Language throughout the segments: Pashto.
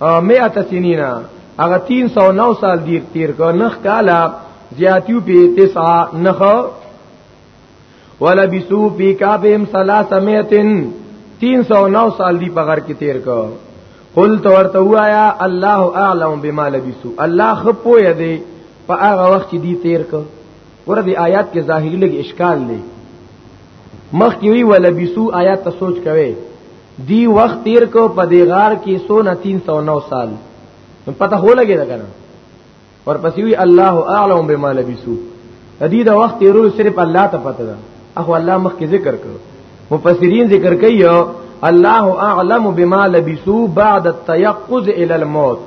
مئات سنینا هغه 309 سال دیر تیر کو نخ کالا زیاتیو پی تسعا نخو ولا بسو پی کابهم سلاس میتن 309 سال دی پغر کی تیر کو قل تو ورته وایا الله اعلم بما لبسو الله خپو یدی په هغه وخت دی تیر کو ور دې آیات کې ظاهري لګ اشکال دی مخ کې وی ولبسو آیات ته سوچ کوي دی وخت تیر کو په دې غار کې 139 سال پته هو لګی دا کنه اور پسې وی الله اعلم بما لبسو دې دا وخت تیرو صرف الله ته پته ده اخو الله مخ کې ذکر کړو مفسرین ذکر کوي الله اعلم بما لبسو بعد التيقظ الى الموت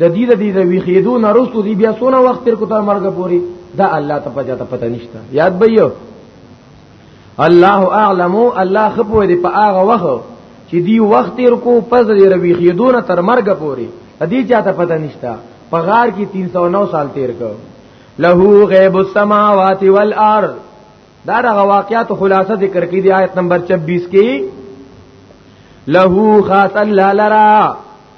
د دې د دې د ویخېدو نه رسو دی بیا سونه وخت تر کوته مرګ پوری دا الله ته پجا ته پته نشته یاد به یو الله اعلم الله خپو دې په هغه وخت چې دی وخت تر کو پز دې روي خېدو نه تر مرګ پوری دې چاته پته نشته په غار کې 309 سال تیر کو له غیب السماوات والارض دا د واقعات خلاصه ذکر کړي دی آیت نمبر 26 کې له خاص الله لرا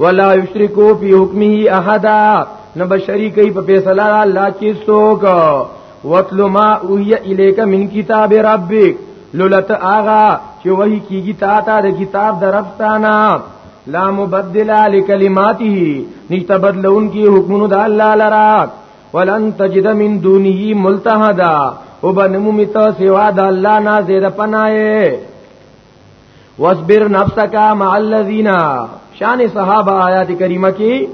ولا یشرکو فی حکمه احد نه بشری کوي په فیصله الله کې څوک وتل ما اوهی الیک من کتاب ربک لولت آغا چې وਹੀ کیږي تا ته د کتاب درپتانا لا مبدل لکلماته نشته بدلون کی حکمونو د الله لرا ولن تجد من دونه ملتهدا وبنمو مت سوا د الله نه زیر پناه واصبر نفسك مع الذين شان صحابه آیات کریمه کې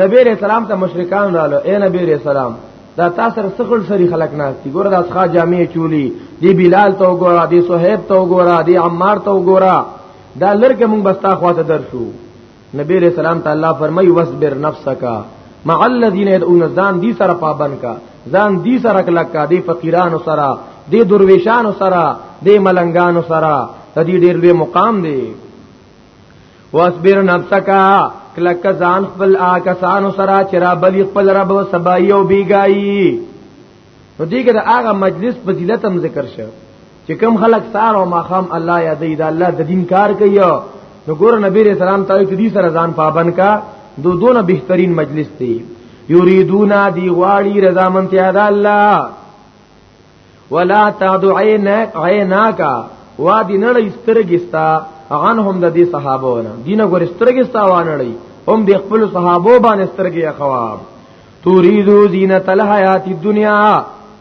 نبی رسول سلام ته مشرکان رالو اے نبی رسول سلام دا تاسو سره سخل سری خلق ناشتي ګوره دا ښا جامع چولی دی بلال ته وګوره دی صہیب ته وګوره دی عمار ته وګوره دا لرګه مونږ بستا خواته درشو نبی علیہ السلام تعالی فرمای وصبر نفسک مع الذين يدعون ځان دي سره پابند کا ځان دي سره کلک کا دي فقيرانو سره دي درويشانو سره دي ملنګانو سره د دې ډېر لوی مقام دی واصبر نفسک کلک ځان خپل آکسانو سره چې را بلی خپل رب سبای او بیګای نو دې کې د هغه مجلس فضیلت هم ذکر شو چې کم خلک سار او ماخام الله یادې دا الله د دین کار کوي نو ګور نبی رسول سلام ته دې سره ځان پابند کا دو دونه بهترین مجلس دی یریدونا دی غواړي رضا منتیا د الله ولا تعدو عینک عیناکا وا دی نړۍ سترګستا عنهم د دې صحابو نه دینه ګور سترګستا وانړی هم د خپل صحابو باندې سترګې خواب تريدو زینت الحیات الدنیا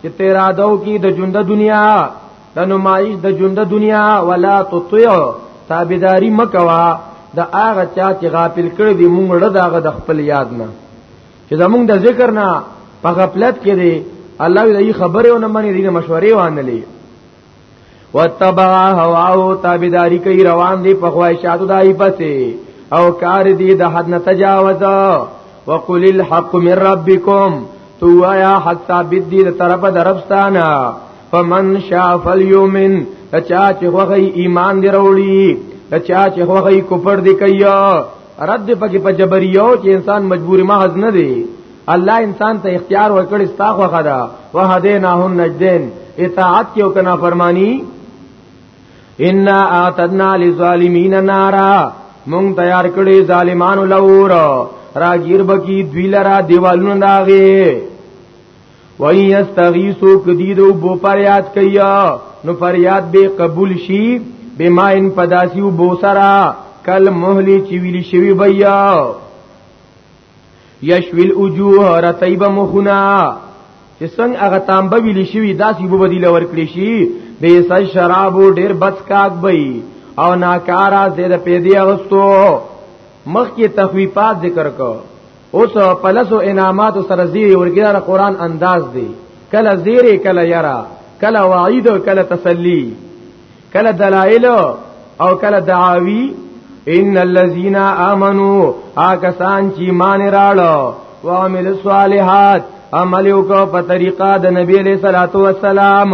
چې تیرا دو کی د ژوند دنیا د نمایش د ژوند دنیا ولا تطيع تابعداري مکوا د هغه چا چې غافل کړی دی مونږ له داغه د خپل یاد نه چې زمونږ د ذکر نه په غفلت کې دی الله دې خبره ونه مني دې مشورې وانه لې وتبع هواو تابعداري کوي روان دي په خواهشاتو دای پسې او کار دي د حد نه تجاوز وقل الحق من ربکم تو یا حق ثابت دي د طرفه دربستانه فمن شاء فليؤمن چا چې خوغي ایمان دی وروړي چا چې خوغي کفر دی کوي رد پکې په جبريو چې انسان مجبور محض نه دی الله انسان ته اختیار ورکړي ستا خو خدا وهدینا هن نجدین اطاعت کې او کنا فرمانی ان اعتدنا للظالمین نارا مونږ تیار کړي ظالمانو لور راګیر بکی دوی لرا دیوالونو داغه وای یستغیثو کدی دو بو پریاد کیا نو پریاد به قبول شي بما ان پداسیو بو سرا کل مهلی چې ویلی شوی بیا یشویل وجوه رتیب مخنا چې څنګه هغه تانبه ویلی شوی داسې بو بدیل ورکړي شي به سل شرابو ډیر بس کاک بې او ناکارا زید پیدې اغستو مخ کې تخویفات ذکر کو اوس په لاسو انعامات سره زیری ورګیره قران انداز دی کله زیری کله یرا کله وعید کله تسلی کله دلائل او کله دعاوی ان الذين امنوا اکسان چې مان راړو وعمل الصالحات عمل وکړه په طریقه د نبی له صلوات و سلام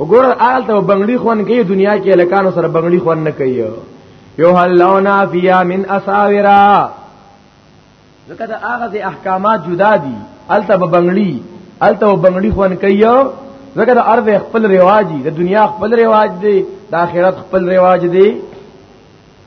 وګوره آل ته بنگړي خون کې دنیا کې الکانو سره بنگړي خون نه کوي یو هلونا فیا من اساورا ځکه دا هغه احکامات جدا دي آل ته بنگړي آل ته بنگړي خون کوي ځکه دا ارض خپل رواج دي د دنیا خپل رواج دي د آخرت خپل رواج دي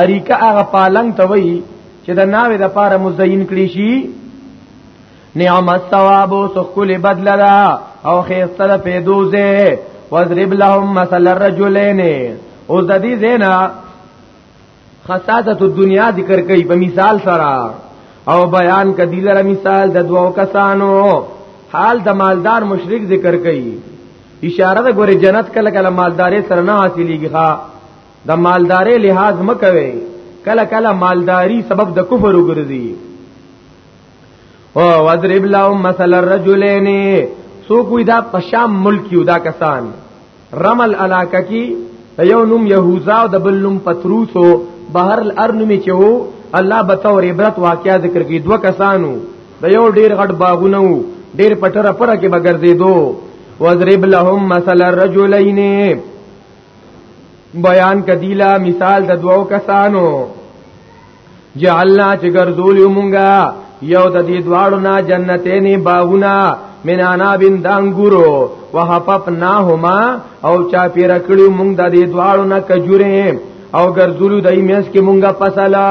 اریکه هغه پالنګ ته وایي چې د ناوې د پاره مزین کړی شي نعم الثواب سخل بدل دا او خیستر پیدوزه وضرب لهم مثل الرجلین اوس د دې زینا خصاصت الدنیا ذکر کوي په مثال سره او بیان کدی لره مثال د دوو کسانو حال د مالدار مشرک ذکر کوي اشاره د ګوره جنت کله کله مالداري سره نه حاصلېږي ښا د مالداري لحاظ مکوي کله کله مالداري سبب د کفر وګرځي او وضرب لهم مثل الرجلين سو کوی دا پشام ملک یو دا کسان رمل علاقه کی یو نوم یهوزا او د بل نوم پتروسو بهر الارنم چې وو الله بتور عبرت واقعیا ذکر کی دو کسانو د یو ډیر غټ باغونه وو ډیر پټره پره کې بغرزیدو وضرب لهم مثل الرجلين بیان کدیلا مثال د دوو کسانو جعلنا چې ګرځول یو مونږه یو د دې دواړو نه جنتین باغونه من انابین دانګورو وحففناهما او چا پیر کړی مونږ د دې دواړو نه کجوره او ګرځول دای میس کې مونږه فصلا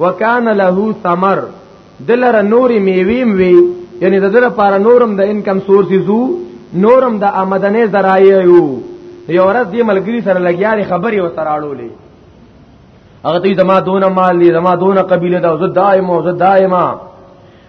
وکان له ثمر دلر نوري میویم وی یعنی د دلر لپاره نورم د انکم سورسز نورم د آمدنې ذرایع یو یو ورځ دی ملګری سره لګیاري خبرې وسره اړولې هغه ته زما دون مال دی زما دون قبيله دا زه دائم او زه دائما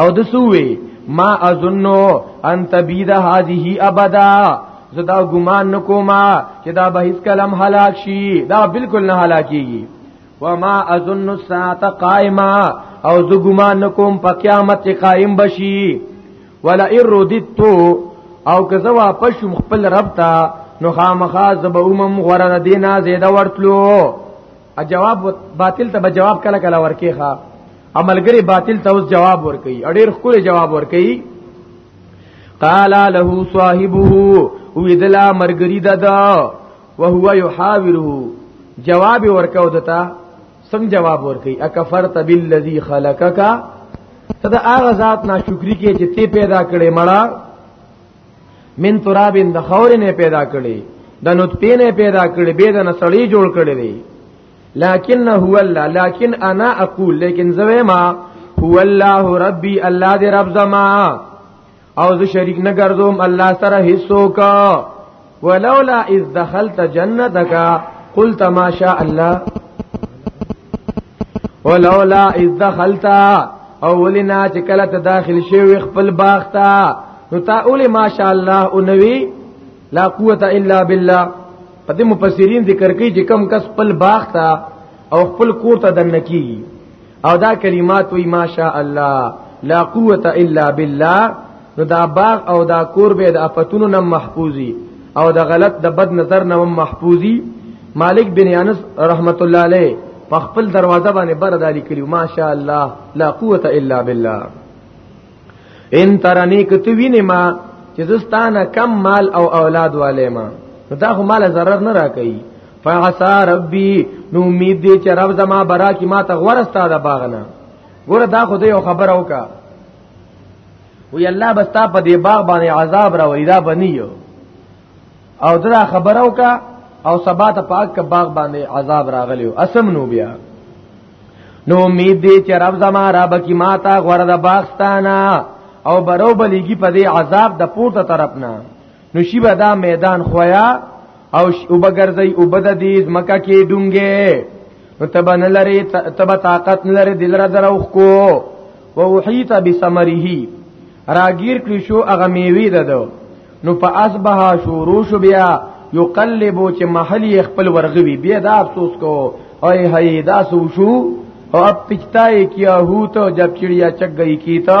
او د سوې ما اظنو ان تبيد هذه ابدا زدا ګمان نکوما چې دا به هیڅ کلم هلاک شي دا بالکل نه هلاکیږي وما اظن الساعه قائمه او زه ګمان نکوم په قیامت کې قائم بشي ولا اردت او که زه واپس شم خپل رب ته نو خامخا زبومم غره دینه زیاده ورتلو ا جواب باطل ته به جواب کله کله ورکی ښا عملګری باطل ته اوس جواب ورکی اډیر خپل جواب ورکی قال له صاحبه ویدلا مرګری ددا وهو يحاوره جواب ورکاو دتا سم جواب ورکی اکفرت بالذی خلقک تدا هغه ذات ناشکری کې چې تی پیدا کړې مړه من تراب د خور نه پیدا کړي د نطفه نه پیدا کړي به د نسړی جوړ کړي دی لكن هو الله لكن انا اقول لیکن زویما هو الله ربي الله دې رب زما او زه شریک نه ګرځوم الله سره هیڅوک ولولا اذ دخلت جنتك قلت ما شاء الله ولولا اذ دخلت اولنا چې کله ته داخل شوی خپل باغ ته نو تا اول ما شاء الله او نوی لا قوت الا بالله په دې مفسرین ذکر کوي چې کم کس خپل باغ ته او خپل کور ته دنکی او دا کلمات وی ماشاء الله لا قوت الا بالله نو دا باغ او دا کور به د افتونو نه محفوظي او د غلط د بد نظر نه محفوظي مالک بن انس رحمت الله علیه په خپل دروازه باندې بر دالی کړي ماشاء الله لا قوت الا بالله ان ترنی کته وینې ما چې زستانه کم مال او اولاد والے ما دا خو مال zarar نه راکړي فعسى ربي نو امید دې چې رب زما برا کی ما ته غورستا د باغنا ګور دا خو دې یو خبر اوکا وی الله بس تا په دې باغ باندې عذاب را وېدا بنیو او دا خبر اوکا او سبا ته پاک کا باغ باندې عذاب راغلیو اسم نو بیا نو امید دې چې رب زما رب کی ما ته غور د باغستانا او برو بلیږي په دې عذاب د پورته طرف نه نو شی به دا میدان خویا او او بغرزی او بد دې مکه کې ډونګې نو تبن لري تب طاقت لري دلر درو کو و وحیت بسمره راگیر کړی شو هغه میوي ددو نو په اصبح شورو شو بیا یقلبو چې محلی خپل ورغوي بیا دا افسوس کو او هي دا سو شو او اب پچتای کیا هو تو جب چڑیا چک گئی کی تو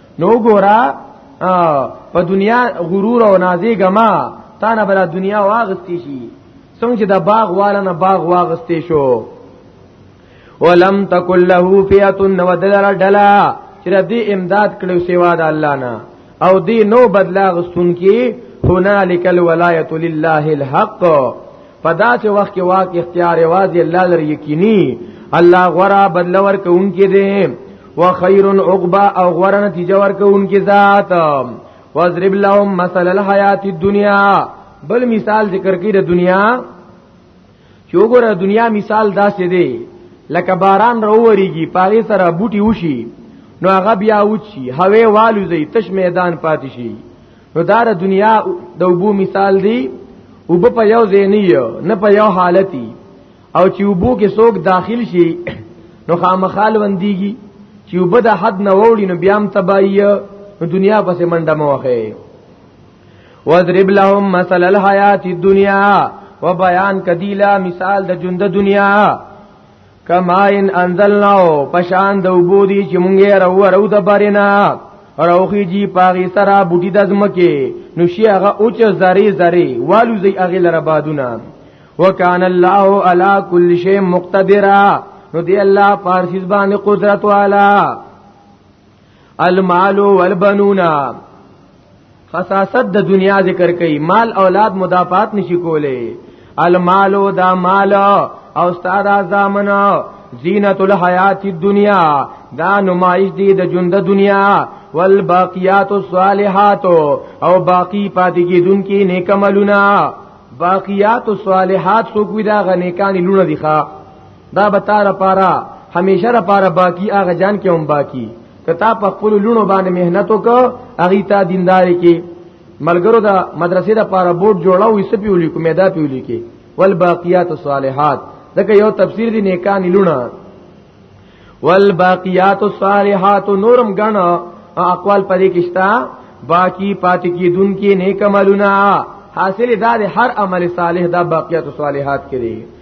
نو ګورا په دنیا غرور او نازې ګما تا نه بل دنیا واغستی شي څنګه چې د باغ والا نه باغ واغستی شو ولم تکل له فیات نو دلر ډلا چې دې امداد کړو سیوا د الله نه او دې نو بدلا غستون کې هنالک الولایت لله الحق په داسې وخت کې واک اختیار یوازې الله لري یقیني الله غورا بدل ورکوونکې دی وخير عقبا او غورا نتیجه ورکوونکې ذات واضرب لهم مثل الحیات الدنیا بل مثال ذکر کړي د دنیا چې وګوره دنیا مثال داسې دی لکه باران راووريږي پاغه سره بوټي وشي نو هغه بیا وچی هوی والو زی تش میدان پاتې شي نو دا د دنیا د وبو مثال دی وب په یو زینی نه په یو حالتي او چې وبو کې څوک داخل شي نو خامخال وندېږي چې وب د حد نه وړي نو بیا هم تبایي نو دنیا پسې منډه موخه وضرب لهم مثل الحیات الدنیا و بیان کدیلا مثال د ژوند دنیا کما ان انزلناو پشان د وبو دي چې مونږه راو راو د بارنا راوخی جی پاغي سره بوټي د زمکه نو شي هغه اوچ زری زری والو زی اغه لره بادونه وکان الله علا کل شی مقتدرا نو دی الله پارسیز باندې قدرت والا المال والبنون خصاصت د دنیا ذکر کوي مال اولاد مدافعات نشي کوله المال دا مال او استاد زامن زینت الحیات الدنیا دا نمائش دی د ژوند دنیا والباقیات الصالحات او باقی پاتې کیدون کې نیک عملونه باقیات الصالحات څوک وی دا غنیکان لونه دي ښا دا به تار پارا همیشه را پارا باقی هغه جان کې هم باقی کتا په خپل لونو باندې مهنت وکړه اغي تا دینداري کې ملګرو دا مدرسې دا پارا بورډ جوړاو یې سپي ولي کومه دا پیولي کې والباقیات الصالحات دغه یو تفسیر دی نیکان لونه والباقیات الصالحات نورم غنا اقوال پرې کښتا باقی پاتې کی دن کې نیک عملونه حاصل دا هر عمل صالح دا باقیات الصالحات کې دی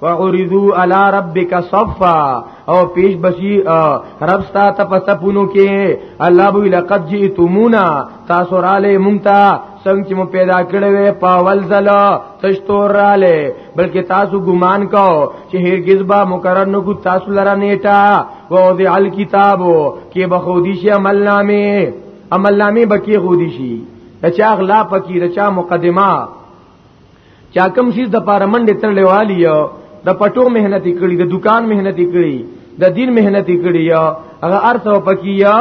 فعرضو علی ربک صفا او پیش بشی رب ستا ته پسپونو کې الله بو لقد جئتمونا تاسو را لې مونږ ته څنګه چې مو پیدا کړې وې پاول زلا تشتور را لې بلکې تاسو ګمان کو چې هرگز با مقرر نو کو تاسو لرا نیټا و ذی الکتاب کې بخودی شي عمل نامه عمل نامه بکی خودی شي د چا اغلا پکی د چا مقدمه چا کم شي د پاره منډه تر لوالي د پټو مهنت کړي د دکان مهنت کړي د دین مهنت کړي هغه ارث او پکیا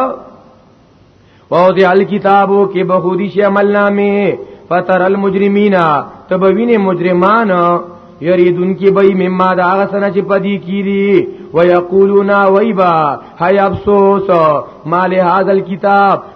او د الکتابو کې به خودي شي عمل نامه فتر المجرمین تبوین مجرمان یریدون کی بای مما دا آغا سنا چی پدی کی دی ویقولونا ویبا حی افسوس مال هذا الكتاب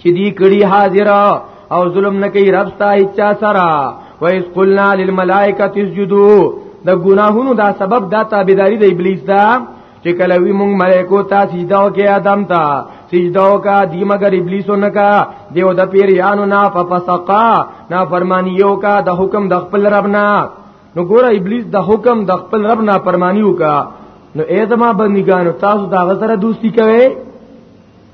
چې دی کړي حاضر او ظلم نه کوي رب ستا اچا سرا وایس قلنا للملائکه اسجدوا د ګناهونو دا سبب دا تابعداري د ابلیس دا چې کله وی مونږ ملائکو ته سجده وکي آدم ته سجده وکا دی مگر ابلیس نه کا دیو د پیر یانو نا ففسقا نا فرمانیو کا د حکم د خپل رب نه نو ګوره ابلیس د حکم د خپل رب نه فرمانیو کا نو اې زما بندګانو تاسو دا غزره دوستی کوئ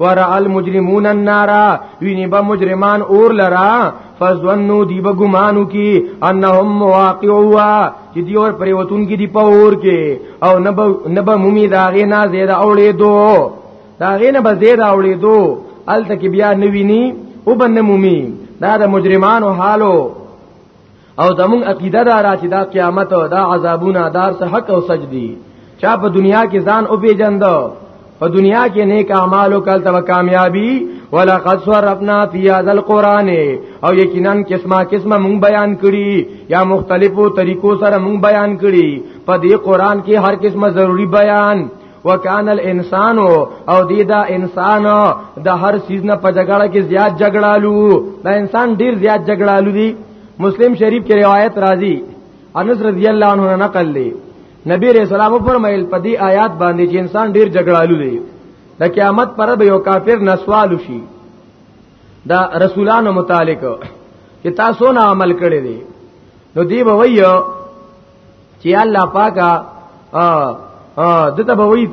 ورع المجرمون النار ویني به مجرمان اور لرا فظنوا دی به ګمانو کی انهم واقعوا چې دی اور پریوتون کی دی په اور کې او نب نب مومی داغه نه زیاده اوړې دو داغه نه به زیاده اوړې دو الته کې بیا نویني وبن مومی دا د مجرمانو حالو او زمون عقیده دا را چې دا قیامت او دا عذابونه دار څه حق او سچ دي چا په دنیا کې ځان او پیجند په دنیا کې نیک اعمال او کل تو کامیابی ولقد صرفنا فی هذا القران او یقینا قسمه قسمه مون بیان کړي یا مختلفو طریقو سره مون بیان کړي په دې قران کې هر قسمه ضروری بیان وکان الانسان او دی دا انسان د هر سیز نه په جګړه کې زیات جګړالو دا انسان ډیر زیات جګړالو دی مسلم شریف کې روایت راځي انس رضی الله عنه نقل لې نبی رسول الله فرمایل په دې آیات باندې چې انسان ډیر جګړالو دی د قیامت پر به یو کافر نسوال شي دا رسولانو متعلق چې تاسو نه عمل کړی دی نو دی به وایو چې الله پاکا دته به وی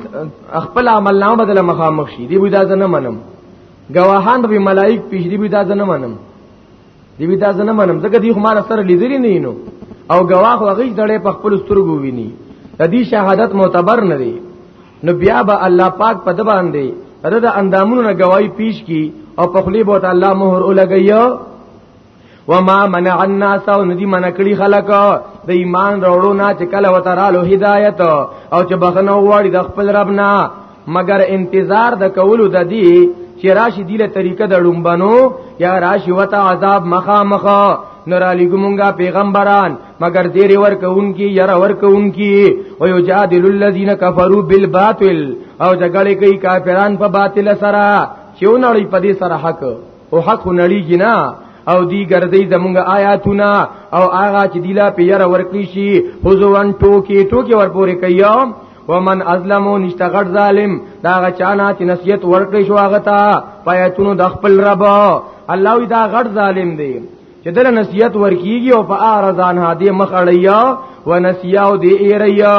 خپل عمل نامه بدل مخامخ شي دی وی دا نه منم گواهان به ملائک پیش دی وی دا نه منم دی وی دا زنه منم ځکه دی خو مال سره لیدلی نه نو او گواه خو غیش دړې په خپل سترګو ویني د دې شهادت معتبر نه دی نو بیا به الله پاک په د باندې رد اندامونو نه گواہی پیش کی او په خلی بوت الله مہر ولګیو وما منع الناس او ندی منع کړي خلک د ایمان راوړو نه چې کله وترالو هدایت او چې بخنه وواړي د خپل رب نه مگر انتظار د کولو د دی چې راشي دی له طریقه د لومبنو یا راشي وته عذاب مخا مخا نور علی ګمونګه پیغمبران مگر زیر ور کوونکی ير ور کوونکی او یجادل الذین کفروا بالباطل او جګړه کوي کافران په باطل سره چې ونړي په دې سره حق او حق نړي جنا او دی ګرځي زمونږ آیاتونه او آغا چې دیلا پیر ورکړي شي حضوان ټوکی ټوکی ورپورې کوي ومن ازلمو نشته غټ ظالم دا غچانا چې نصیحت ورکړي شو هغه ته پایتونو د خپل رب الله وی دا غټ ظالم دی چې دل نصیحت ورکیږي او په ارزان هادي مخ اړیا و نسیاو دی ایریا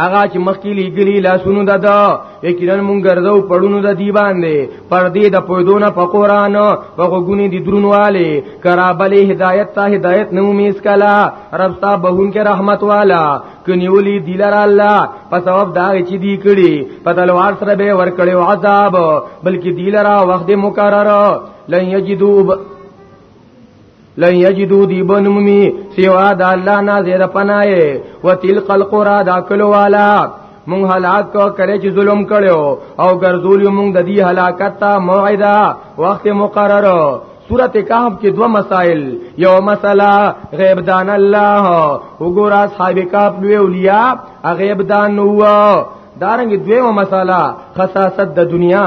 هغه چې مخکې لګلی لاسونو د دا یقینا مونږ ګرځو پړونو د دی باندې پر دې د پویدونه په قران په غوګونی د درونواله کرابل هدایت ته هدایت نو میس کلا رب تا بهون کې رحمت والا کنیولی دیلر الله په سبب دا چې دی کړي په تلوار سره به ور کړي عذاب بلکې دیلر وخت مقرر لن یجدو لن یجدو دی بنممی سوا د الله نه زیر پناه و تلق القرى دا کلو والا مونږ هلاک کو کړي چې ظلم کړو او ګرځول مونږ د دې هلاکت ته موعده وخت مقرره سورت کهف کې دو مسائل یو مسله غیب دان الله وګور اصحاب کهف لوی اولیاء غیب دان نو دارنګ دویمه مسله خصاصت د دنیا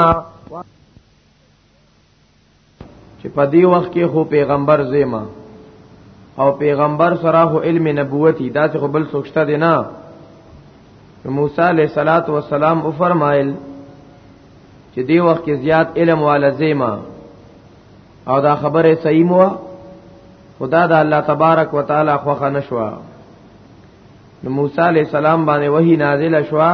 چې په دې وخت کې خو پیغمبر زیما او پیغمبر سره هو علم نبوتی دا څه بل سوچته دی نه موسی علیہ الصلات والسلام او فرمایل چې دی وخت کې زیات علم والا زیما او دا خبره صحیح مو خدا دا الله تبارک وتعالى خوخه نشوا نو موسی علی السلام باندې وਹੀ نازل شوا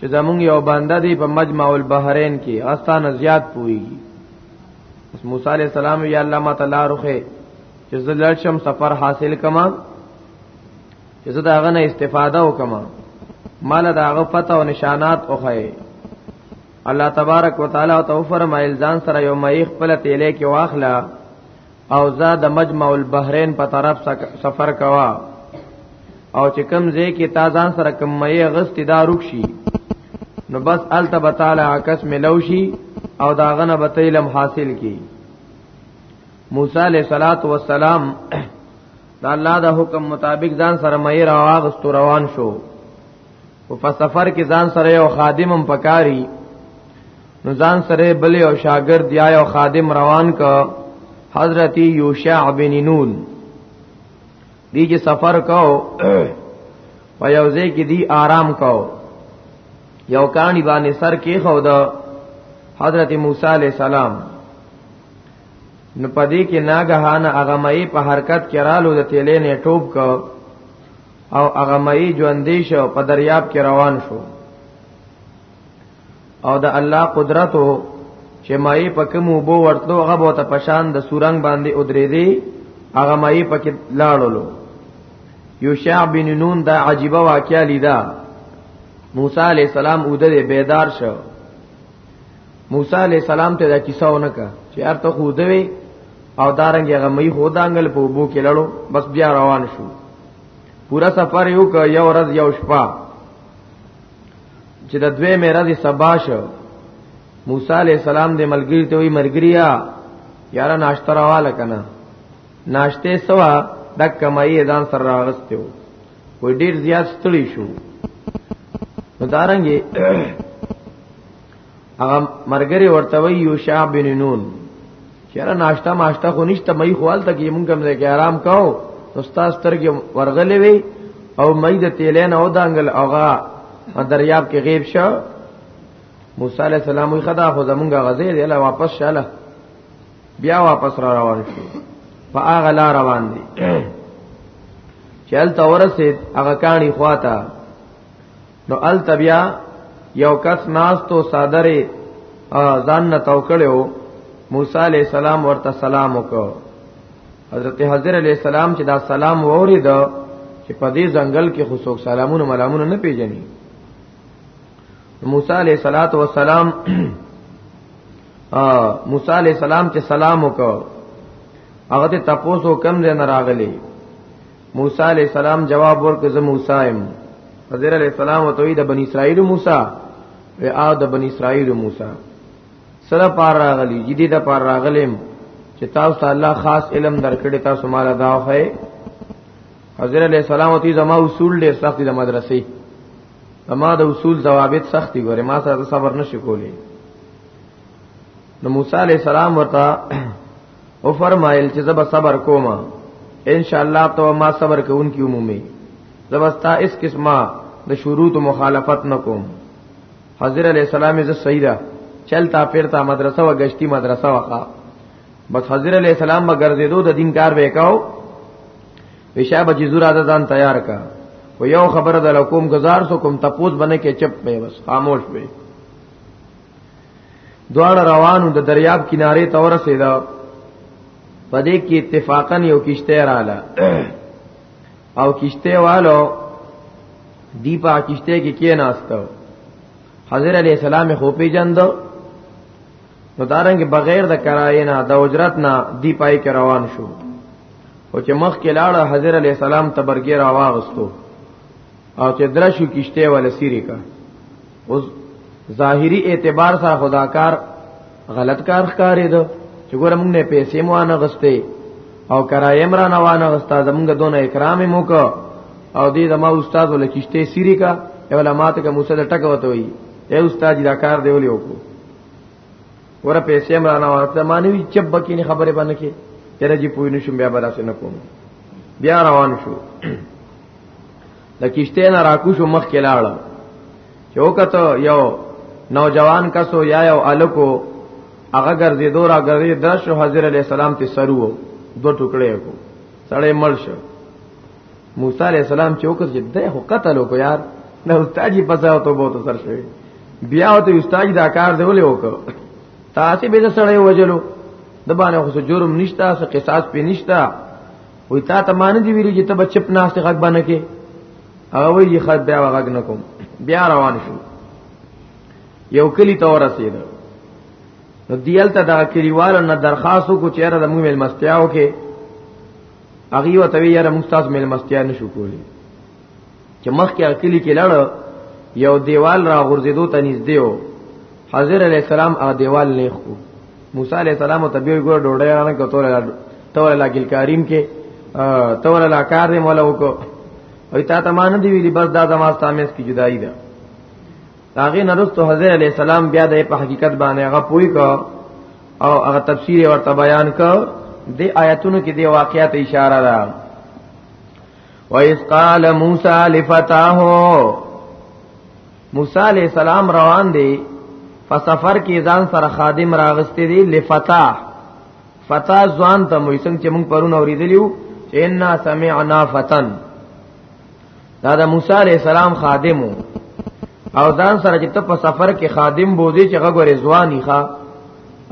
چې زمونږ یو بنده دی په مجمع البحرین کې استان زیات پويږي اس موسی علی السلام یا الله ما تعالی روخه چې زلړ شم سفر حاصل کما چې زه دا غنه استفاده وکم مال دا غ پته او نشانات او خی الله تبارک وتعالى او تو فرمایل ځان سره یو مې خپل تیلې کې واخلا او زاد مجمع البحرین په طرف سفر کوا او چې کم زه کې تازان سره کم مې غست دا رکشي نو بس الته بتاله عکس ملوشي او داغنه بتیلم حاصل کی موسی علیہ الصلات والسلام دا الله د حکم مطابق ځان سره مې راغست روان شو او په سفر کې ځان سره یو خادمم پکاري نو ځان سره بل یو شاګرد یا یو خادم روان ک حضرت یوشع بن نون دی چې سفر کو په یو ځای کې دی آرام کو یو کانی باندې سر کې خو دا حضرت موسی علی السلام نو پدې کې ناګهان هغه مې په حرکت کې رالو د تیلې نه ټوب کو او هغه مې ژوندې شو په دریاب کې روان شو او د الله قدرت هو چې مې په کوم وبو ورتلو هغه بوته پشان د سورنګ باندې ودرې دی هغه مې پکې لاړلو یوشع بن نون دا عجیب واقعا لیدا موسی علی السلام اوده بیدار شو موسی علی السلام ته دا کیسه ونکا چې ارته خو دوی او دارنګ هغه مې خو دانګل په وبو کې لړو بس بیا روان شو پورا سفر یو ک یو ورځ یو شپه چې د دوی مې ورځ سبا شو موسی علی السلام د ملګری ته وی مرګریا یارا ناشته راواله کنه ناشته سوا دک کمایې ځان سره راغستو وای ډیر زیات ستړي شو نو دارنګي هغه مرګري ورته وی یو شاه بن نون چیرې ناشتا ماشتا خو نشته مې خوال ته کې مونږ هم دې کې آرام کاو استاد سترګې ورغلې وی او مې د تیلې نه او دانګل اوغه دریاب کې غیب شو موسی علیہ السلام وی خدا خو زمونږه غزې دی لا واپس شاله بیا واپس را روان شو په هغه لار روان دي چل تورسید هغه کانی خواته نو ال تبیا یو کس ناس تو صادره ځان نه توکړو موسی علی السلام ورته سلام وکړو حضرت حضر علی السلام چې دا سلام وورید چې په دې ځنګل کې خو څوک سلامونه ملامونه نه پیژني موسی علیہ الصلات والسلام موسی علی السلام چې سلام وکړ هغه ته تاسو کم ځای نه راغلی موسی علی السلام جواب ورکړ زه موسی یم حضرت علی السلام او توحید بنی اسرائیل موسی و او د بنی اسرائیل موسی سره پار راغلی جدي د پار راغلم چې تاسو الله خاص علم درکړی تاسو مال دا وای حضرت علی السلام او تی زما اصول ډیر سخت د مدرسې زما د اصول ضوابط سختی ګوره ما سره صبر نشي کولی نو موسی علی السلام ورته او فرمایل چې زب صبر کوم ان شاء الله تو ما صبر کوونکی عمومي زبستا اس قسمه د شروط مخالفت نکوم حضرت علی السلام ز سیدا چلتا پھرتا مدرسه و گشتي مدرسه وقا بس حضرت علی السلام به ګرځېدو د دین کار وکاو وشابه جزور ازان تیار کا و یو خبر د لکوم گزار سو کوم تپوس بنه کې چپ به بس خاموش به دواړه روانو د دریاب کنارې ته ورسېدا پدې کې اتفاقا یو کشته رااله او کشته والو دی په کشته کې کې ناستو حضرت علی السلام خو پی جندو نو دارنګ بغیر د کرای نه د اجرت نه دی پای کې روان شو او چې مخ کې لاړ حضرت علی السلام تبرګی راواغستو او چې درشو کشته ول سری کا اوس ظاهری اعتبار سره خداکار غلط کار ښکارې دو چې ګوره موږ نه پیسې مو نه غستې او کرایم را نه وانه غستا زمونږ دون اکرام مو کو او دې زما استاد ول کشته سری کا علماء ته موسی د ټک وته وي اے استاد دا کار دی ولې وکړو ور پیسې مړه نه ورته مانوي چې بکی نه خبره باندې کې تر جی پوی نشم بیا برا سره کوم بیا روان شو د کشته نه راکو شو مخ کې لاړ چوکته یو نوجوان کسو یا یو الکو هغه ګرځې دورا ګرځې د شو حضرت علی السلام ته سرو دو ټوکړې کو سړې مړ شو موسی علی السلام چې وکړ چې ده خو قتل وکړ یار نه استاد یې پځاو ته بہت اثر شوی بیا ته استاد دا کار دی ولې وکړ تاسو به سړی وجلو د باندې خو جرم نشتا څه قصاص په نشتا وې تا ته مان دی ویلي چې ته بچپ ناس ته غږ باندې کې هغه وی یې خد بیا غږ نه کوم بیا روان شو یو کلی ته ورسېده نو دیالته دا کلیوالو نه درخواست کو چیرې د موږ ملمستیاو کې هغه یو ته یاره موږ تاسو مل مستیا نشو کولی چې مخ کې اکلی کې لړ یو دیوال را غورځیدو ته نږدې و حضرت علی السلام هغه دیوال نه خو موسی علی السلام ته به ګور ډوډۍ رانه کتور تور لا ګل کریم کې تور لا کار مولا وکړو او تا ته مان دی ویلی بس دا زما ستامس کی جدائی ده هغه نرستو حضرت علی السلام بیا د په حقیقت باندې هغه پوي کو او هغه تفسیر ورته بیان کو د آیاتونو کې د واقعیت اشاره ده وَإِذْ قَالَ مُوسَى لِفَتَاهُ موسی علیہ السلام روان دی په سفر کې ځان سره خادم راغستې دی لفتا فتا ځوان ته موږ څنګه چې موږ پرون اوریدلیو ان سمعنا فتن دا د موسی علی السلام خادمو او ځان سره چې ته په سفر کې خادم بوزي چې هغه غره ځواني ښا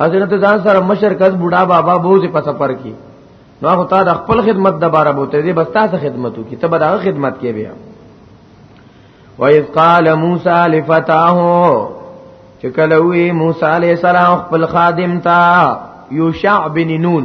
حضرت ځان سره مشر کس بوډا بابا بوزي په سفر کې نو هغه تا د خپل خدمت د بارا بوته دي بس تاسو خدمتو کې ته به دا خدمت کې بیا وَإِذْ قَالَ مُوسَى لِفَتَاهُ چکلوی موسی علیہ السلام خپل خادم تا یوشع بن نون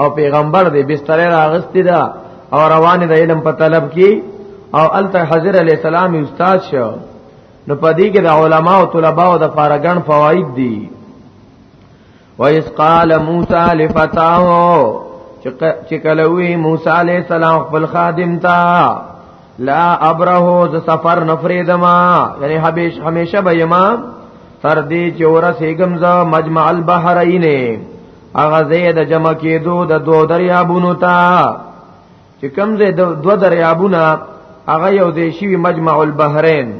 او پیغمبر دی بستر راغستی دا او روان د علم په طلب کې او الته حضرت علی السلام استاد شو نو پدې کې د علما او طلباو د فارغان فواید دي وَإِذْ قَالَ مُوسَى لِفَتَاهُ چې کله وی موسی علی السلام خپل خادم تا لا ابره ز سفر نفریدما یعنی همیش همیشه به یما تر دې چې ورسېګم ز مجمع البحرین اغه زید جمع کېدو د دو دریابونو تا چې کم زید دو دریابونه اغه یو دې شی مجمع البحرین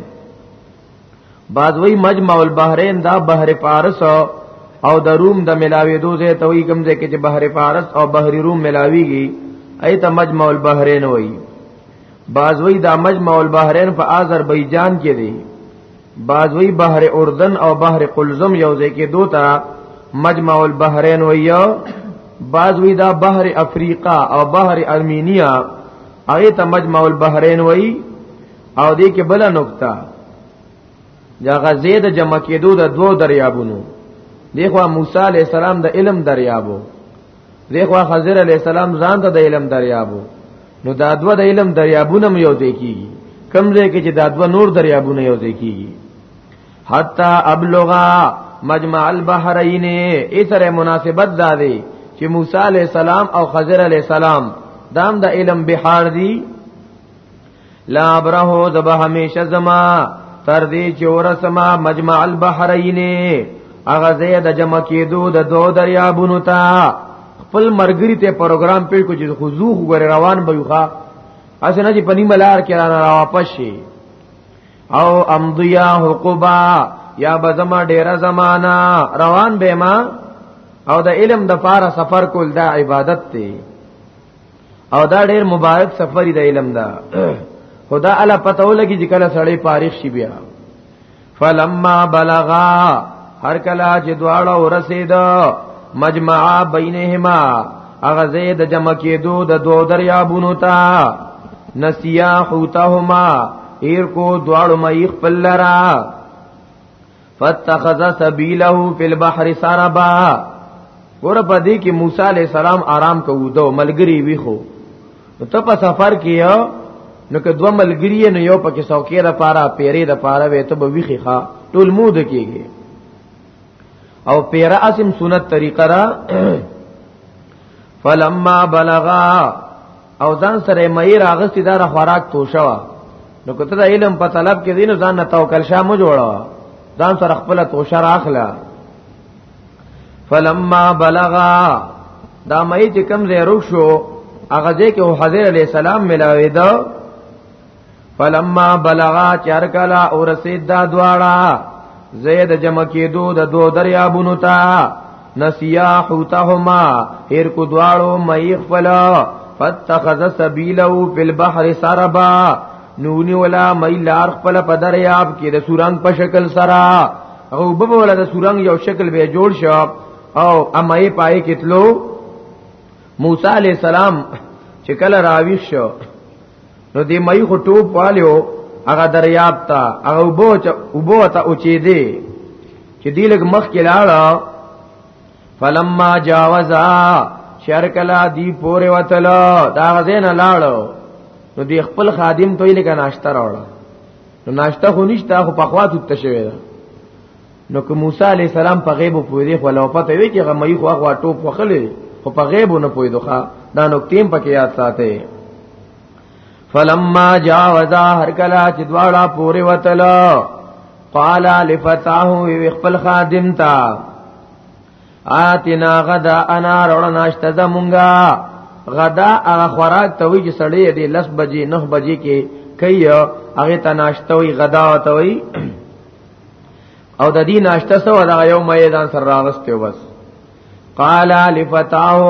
بازوی مجمع البحرین دا بحر فارس او د روم د ملاوی دوزه ته وی کوم ځای کې چې بحر فارس او بحر روم ملاویږي ایت مجمع البحرین وی بازوی دا مجمع البحرین په آذربایجان کې دی بازوی بحر اردن او بحر قلزم یو ځای کې دوتا مجمع البحرین وی بازوی دا بحر افریقا او بحر ارمینیا ایت مجمع البحرین وی او دې کې بل نقطه دا غزې د جمع کېدو د دوو دریابونو دیخوا موسی علی السلام د علم دریابو دیخوا خضر علی السلام ځان ته د علم دریابو نو دا دوه د علم دریابونه یو ځای کیږي کم ځای کې چې دا دوه نور دریابونه یو ځای کیږي حتا ابلغا مجمع البحرین ایتره مناسبت دا دی چې موسی علی السلام او خضر علی السلام دام د دا علم بحار دی لا ابرهو زب همیشه زما تر دې چې ورسما مجمع البحرین اغه زید جمع کېدو د دو دریابونو ته خپل مرګری ته پروګرام پیل کو چې خضوع غره روان به یوخه اسنه چې پنی ملار کې را واپس شي او امضیا حقبا یا بزما ډیره زمانہ روان به ما او د علم د پاره سفر کول دا عبادت دی او دا ډیر مبارک سفر دی علم دا خدا الله پته ولګي چې کله سړی پاریخ شي بیا فلما بلغا هر کله چې دواړه ورسید مجمع بینهما اغه زید جمع کېدو د دوه دریابونو ته نسیا حوتهما ایر کو دواړو مې خپل لرا فتخذ سبيله في البحر سربا ور په دې کې موسی عليه السلام آرام کوو دو ملګری وی خو ته په سفر کې یو نو که دوه ملګری نو یو پکې سوکې را پارا پیرې را پارا وې ته به ویخي ښا ټول مود کېږي او پیرا اسم سنت طریقه را فلما بلغا او ځان سره مې راغستی دار خوراک توشوا نو کته د علم په طلب کې دین ځان نه توکل شاه مو جوړوا ځان سره خپل توشه راخلا فلما بلغا دا مې چې کم زه روښو هغه ځکه او حضرت علی السلام ملاوي دا فلما بلغا چرکلا او رسید دا دواړه زید جمع کېدو د دو دریابونو ته نسیا حوتهما هر کو دواړو مې خپل فتخذ سبیلو فی البحر سربا نونی ولا مې لار خپل په دریاب کې د سورنګ په شکل سره او بب ولا د سورنګ یو شکل به جوړ شو او امې پای کې تلو موسی علی السلام چې کله راوي شو نو دی مې خو ټوپ والو هغه دریاب ته هغه وبو ته وبو ته اوچې دی چې دی لګ مخ کې لاړ فلما جاوزا شرکلا دی پورې وتل دا غزین لاړ نو دی خپل خادم ته یې لګ ناشته راوړ نو ناشته خو نشته خو په خوا ته تشوي نو که موسی علی السلام په غیب پوی دی خو لو پته وی چې غمې خو هغه ټوپ وخلې خو په غیب نه پوی دوخه دا نو تیم پکې یاد ساته فلما جاوزا هر کلا چې دواړه پورې وتلو قال لفتاه وی خپل خادم تا آتنا غدا انا روړ ناشته زمونږه غدا هغه خوراک ته وی چې سړی دی 10 بجې 9 بجې کې کوي هغه ته ناشته وی غدا ته وی او د دې ناشته سو دا یو مې ځان سره راغسته بس قال لفتاه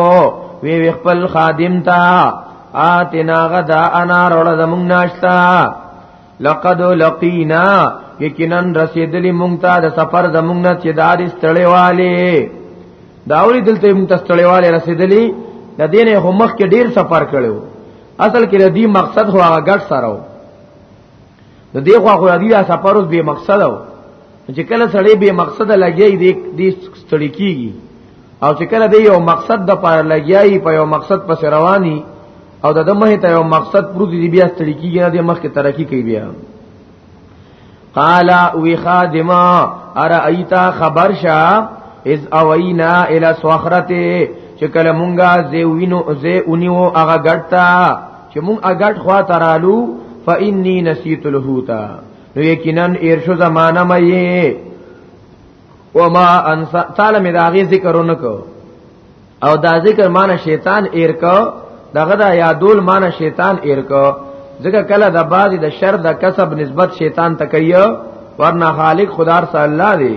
وی وی خپل خادم تا آتنا غدا انا رول زمون ناشتا لقد لقینا یقینا رسیدلی مونږ ته د سفر زمونږ نه چې دار استړیواله داوري دلته مونږ ته استړیواله رسیدلی د دینه هم مخ کې ډیر سفر کړو اصل کې د دې مقصد هو هغه ګټ سره د دې خو خو دې دا سفر اوس به مقصد و چې کله سړی به مقصد لګیای دې دې ستړي کیږي او چې کله دې یو مقصد د پاره لګیای په یو مقصد پس رواني او د دمه ته یو مقصد پروت دی بیا ستړي کیږي نه دې مخ کې ترقی کوي بیا قال وی خادما ارایتا خبر شا اذ اوینا الی صخرته چې کله مونږه زیوینو زیونیو هغه ګټه چې مونږ اګټ خوا ترالو فإني نسيت الحوت نو یقینا ارشو زمانہ مې وما انسا تعالی مې داغي ذکرونه کو او دا ذکر مان شیطان ایر کو دغه دا یادول مان شیطان ایر کو ځکه کله د بعد د شر د کسب نسبت شیطان تکیو ورنه خالق خدار صلی الله دی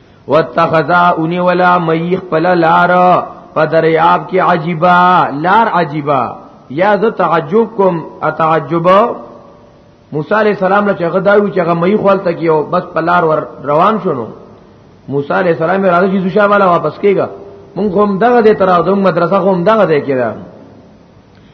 واتخذا اونی ولا میخ پل لار په دریاب کې عجیبا لار عجیبا یا ز تعجب کوم اتعجب موسی علی السلام له چغه دایو چې هغه مې خپل تکیو بس پلار ور روان شونو موسی علی السلام راځي چې شاه والا واپس کیږي مونږ هم دغه دې تر او دغه مدرسه هم دغه دې کړه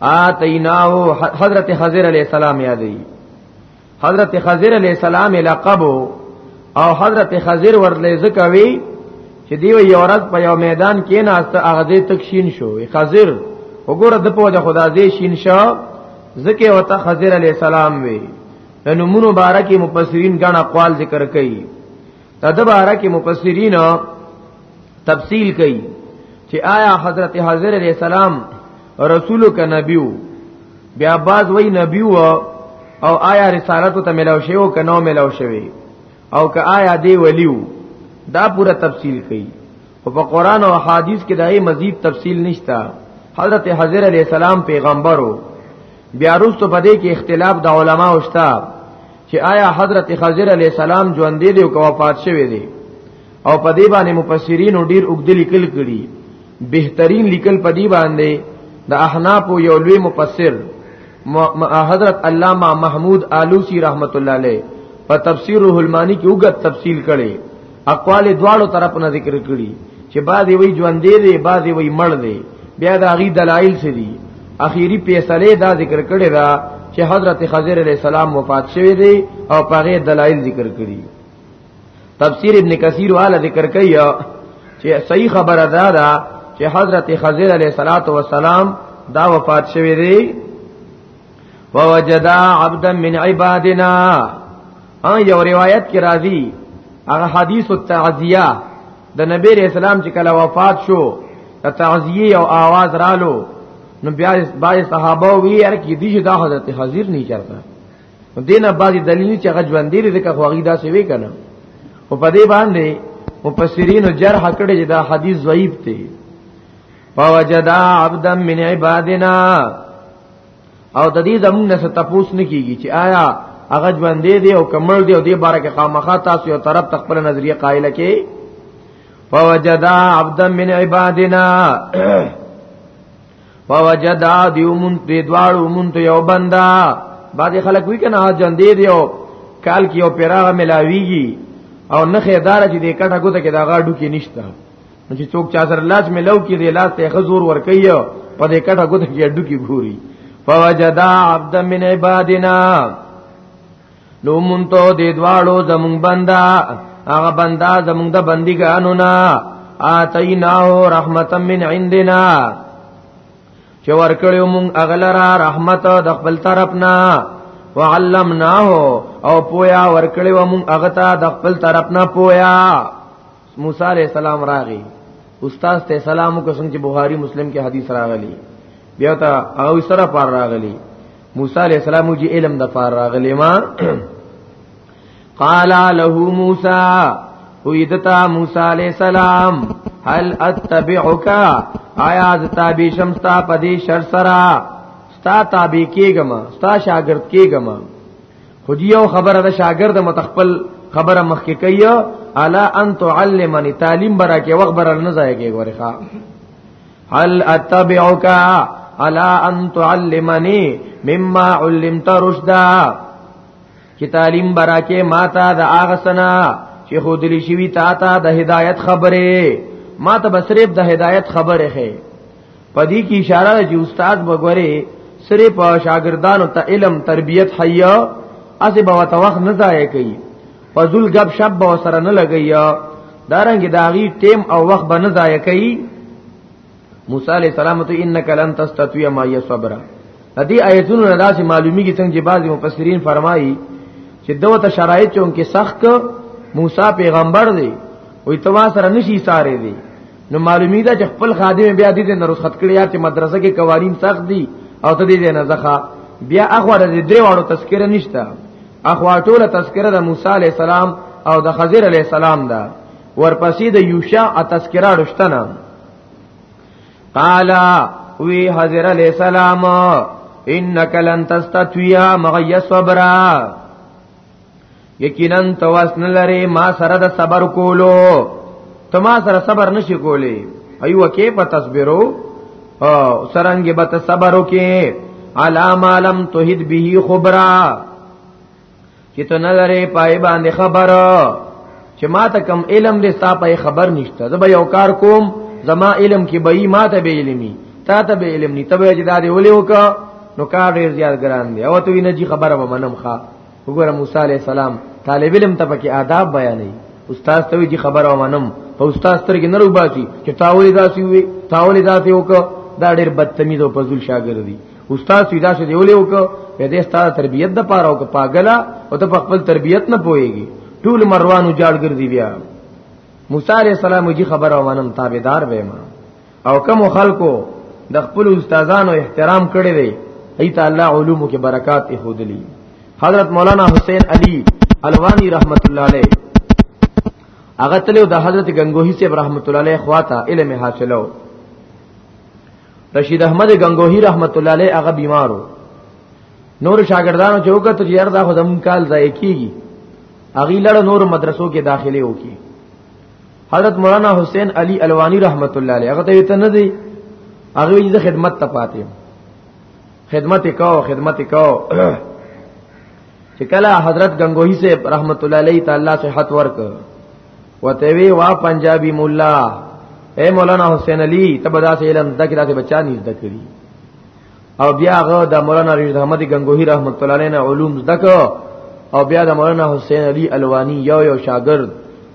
آتیناو حضرت خضر علیہ السلام یادی حضرت خضر علیہ السلام لقب او حضرت خضر ورلې زکوي چې دیو یو ورځ په یو میدان کې ناست اغزه تک شین شو خضر وګوره د په د خدا دې شین شو زکه وته خضر علی السلام وی نمونه مبارک مفسرین غنا قوال ذکر کړي دا د باره کې مفسرین تفصیل کوي چې آیا حضرت حضر علیہ السلام رسول کا نبیو بیا باز وای نبیو او آیا رسالت ته ملاو شوی او کنو ملاو شوی او که آیا دی ولیو دا پورا تفصیل کوي او په قران او حدیث کې دای مزید تفصیل نشتا حضرت حضر علیہ السلام پیغمبرو بیا وروسته په دې کې اختلاف د علما او شتا چې آیا حضرت خضر علی السلام ژوند دی او وفات شوی دی او په دې باندې مفسرین ډیر وګد لیکل کړي بهترین لیکل په دې باندې د احناف یو لوی مفسر حضرت علامہ محمود آلوسی رحمت الله علیه په تفسیر روح المانی کې وګت تفصیل کړي اقوال دواړو طرف نه ذکر کړي چې بعضی وی ژوند دی بعضی وی مړ دی بیا دا غي دلایل څه دي اخیری فیصله دا ذکر کړي دا چې حضرت خضر علیہ السلام وفات شوه دی او پاره دلایل ذکر کړي تفسیر ابن کثیر والا ذکر کوي چې صحیح خبره ده دا چې حضرت خضر علیہ الصلات والسلام دا وفات شوه دی ووجدا عبدا من عبادنا ا یو روایت کې راځي هغه حدیث التعزیه د نبی رسول الله چې کله وفات شو د تعزیه او आवाज رالو نو بیا بای صحابه وی هر کې دي چې دا حضرت حاضر نه چرته دینه بعضی دلیل چې هغه ژوند دی ځکه خو هغه دا سوي کنه او په دې باندې مفسرین جرح کړي چې دا حدیث ضعیف دی فوجدا عبدا من عبادنا او د دې زمونږ نه څه تپوس نه کیږي چې آیا هغه ژوند دی او کمل دی او دې باره کې خامخا تاسو یو طرف تخپل نظریه قائل کې فوجدا عبدا من عبادنا فوجدا دیومن دې دواړو مون ته یو بندا بعد خلک وی کنه ژوند دی او کال کې یو پیراغه ملاویږي او نخې دار چې دې کټه ګوته کې دا غاډو کې نشته نو چې څوک چا سره لاس ملو کې دی لاس ته خزور ور کوي په دې کټه ګوت کې اډو کې ګوري فوجدا عبد من عبادنا نو مونږ ته دې دواړو زمونږ بندا هغه بندا زمونږ د بندګانو نه آتیناه رحمتا من عندنا چې ورکړیو مونږ اغلرا رحمت د خپل طرفنا وعلمناه او پویا ورکړیو مونږ اغتا د خپل طرفنا پویا موسی علیہ السلام راغی استاد ته سلام وکړ څنګه چې بخاری مسلم کې حدیث راغلی بیا تا او سره پار راغلی موسی علیہ السلام جی علم د پار راغلی ما قال له موسی ویدتا موسی علیہ السلام هل اتبعک آیا ز تابع شمستا پدی شر سرا ستا تابع کیګما ستا شاګرد کیګما خو دی یو خبره د شاګرد متخپل خبره مخکې کوي الا ان تعلمني تعلیم برا کې وخت برا نه ځای کې غوري ښا هل اتبعك الا ان تعلمني مما علمت رشدا چې تعلیم برا کې ماتا د اغه سنا چې خود لې شوی تا ته د هدایت خبره ما ته بسریب د هدایت خبره خې پدې کې اشاره ده چې استاد وګوره سره په شاګردانو ته علم تربيت حیا اسه به وتوخ نه ځای کوي فضل غب شب به سره نه لګي دارنګ داغي ټیم او وخت به نه ضایع کوي موسی علیہ السلام ته انک لن تستطيع ما صبر ادي آیتونو نه داسې معلومی کی څنګه چې بعضی مفسرین فرمایي چې دوه ته شرایط چونکه سخت موسی پیغمبر دی وې توا سره نشي ساره دی نو معلومی ده چې خپل خادم بیا دې نه رخصت کړی یا چې مدرسه کې قوانین سخت دي او ته دې نه ځخه بیا اخو د درې واړو تذکرہ نشته اخو ټوله تذکرہ د موسی علی السلام او د خضر علی السلام ده ورپسې د یوشع ا تذکرہ رښتنه قال وی حضر علی السلام انک لن تستطيع مغی صبرا یقینا تواس نه لري ما سره د صبر کولو ته ما سره صبر نشي کولی ایو کې په تصبرو او سرنګ به ته صبر وکې علام علم توحید به خبره چې ته نه لري پای باندې خبره چې ما ته کم علم دې ستا په خبر نشته زه به یو کار کوم زما علم کې به ما ته به علمي تا ته به علم ني ته به جدا دې ولې وکا نو کار ډیر زیات ګران دی او ته وینې خبره به منم ښا وګوره موسی علی السلام طالب علم ته پکې آداب بیانې استاد ته وی خبر او منم او استاد ترګ نه روباسي چې تاولې داسي وي تاولې داسي وک دا ډېر بدتمیز او فضول شاګرد دی استاد سوی داسې دی ولې وک په دې استاد تربيت د پاره او که پاګلا او ته خپل تربيت نه پويږي ټول مروانو جاړګر دی بیا موسی عليه السلام جی خبر او منم تابعدار به ما او کوم خلکو د خپل استادانو احترام کړی دی ایت الله علوم کې برکات یې خودلی حضرت مولانا حسین علی الوانی رحمت الله علیه هغه تلو د حضرت گنگوہی سے رحمت الله علیه خواته علم حاصلو رشید احمد گنگوہی رحمت الله علیه هغه بیمارو نور شاګردانو چې وکړه ته یار دا خدام کال ځای کیږي اغي لړ نور مدرسو کې داخلي وکي حضرت مولانا حسین علی الوانی رحمت الله علیه هغه ته ته نه دی هغه یې خدمت ته پاتې خدمت وکاو خدمت وکاو چې کله حضرت گنگوہی سے رحمت الله علیه تعالی صحت ورک وته وی وا پنجابی مولا اے مولانا حسین علی تبدا سے علم دکرا سے بچا نه دکری او بیا هغه د مولانا رشید احمد گنگوهی رحمت الله علیه نه علوم زده کړو او بیا د مولانا حسین علی الوانی یو یو شاګرد